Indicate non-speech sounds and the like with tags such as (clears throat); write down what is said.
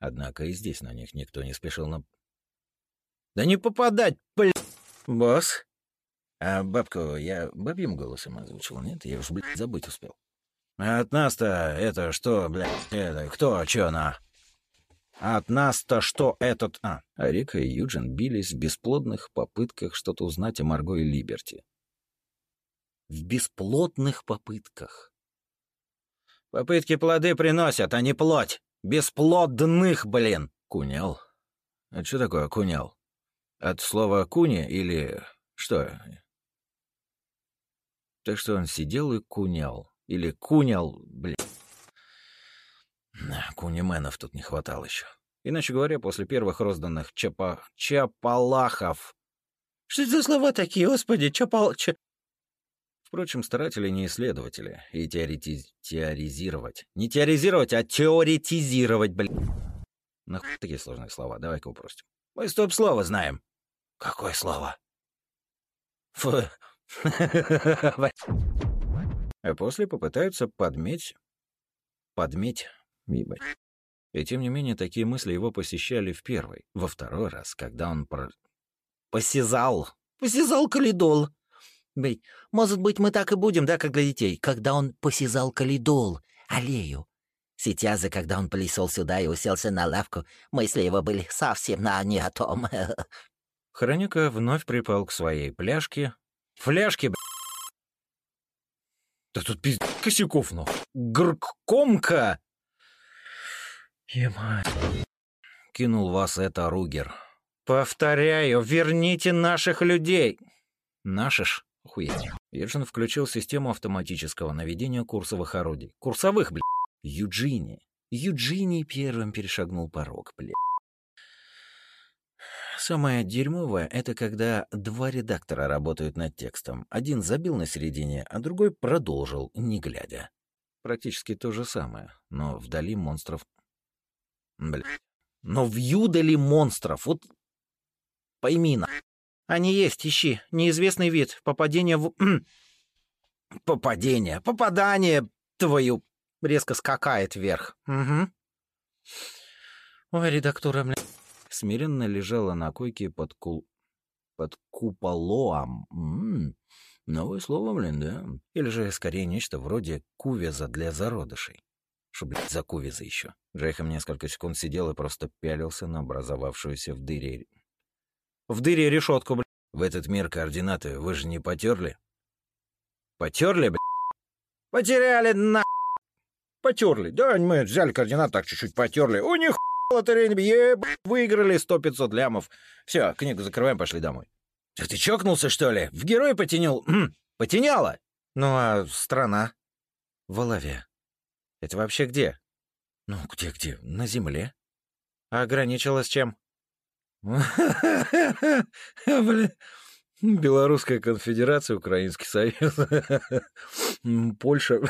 Однако и здесь на них никто не спешил на... «Да не попадать, блядь!» «Босс?» «А бабку я бабьим голосом озвучил, нет? Я уж, блядь, забыть успел». «А от нас-то это что, блядь, это кто, чё на?» «А от нас-то что этот...» А, а Рика и Юджин бились в бесплодных попытках что-то узнать о Марго и Либерти. В бесплодных попытках. «Попытки плоды приносят, а не плоть! Бесплодных, блин!» «Кунял? Это что такое кунял? От слова куни или что?» Так что он сидел и кунял. Или кунял, блин. Кунименов тут не хватало еще. Иначе говоря, после первых розданных чапа... чапалахов... Что это за слова такие, господи, чапал... Ча... Впрочем, старатели не исследователи, и теорети... теоризировать. Не теоризировать, а теоретизировать, блин. Нахуй такие сложные слова, давай-ка упростим. Мы стоп-слово знаем. Какое слово? Фу. (laughs) А после попытаются подметь... Подметь... Ебать. И тем не менее, такие мысли его посещали в первый, во второй раз, когда он про... Посязал. Посязал калидол. Бей, может быть, мы так и будем, да, как для детей, когда он посязал калидол, аллею. Сейчас когда он полисол сюда и уселся на лавку, мысли его были совсем на не о том. (laughs) Хроняка вновь припал к своей пляжке. Фляжке, б***ь. Да тут пиздец косяков, ну. Гркомка! Ема. Кинул вас это Ругер. Повторяю, верните наших людей. Наши ж, охуеть. Ержин включил систему автоматического наведения курсовых орудий. Курсовых, блядь. Юджини. Юджини первым перешагнул порог, блядь. Самое дерьмовое — это когда два редактора работают над текстом. Один забил на середине, а другой продолжил, не глядя. Практически то же самое, но вдали монстров Блядь. Но в юдали монстров, вот пойми на. Они есть, ищи. Неизвестный вид. Попадение в... (clears throat) Попадение. Попадание твою... Резко скакает вверх. Угу. Ой, редактора, бля. Смиренно лежала на койке под кул... под куполоам. М -м, новое слово, блин, да? Или же скорее нечто вроде кувеза для зародышей. Что, блядь, за кувиза еще? Джейхам несколько секунд сидел и просто пялился на образовавшуюся в дыре... В дыре решетку, блядь. В этот мир координаты вы же не потерли? Потерли, блядь? Потеряли, на... Потерли. Да, мы взяли координаты, так чуть-чуть потерли. У них (laughs) лотерейный выиграли сто пятьсот лямов. Все, книгу закрываем, пошли домой. Да ты чокнулся, что ли? В герой потянул? Потеняло? Ну, а страна? В Олове. Это вообще где? Ну, где-где? На земле. А ограничилась чем? Белорусская конфедерация, Украинский союз, Польша.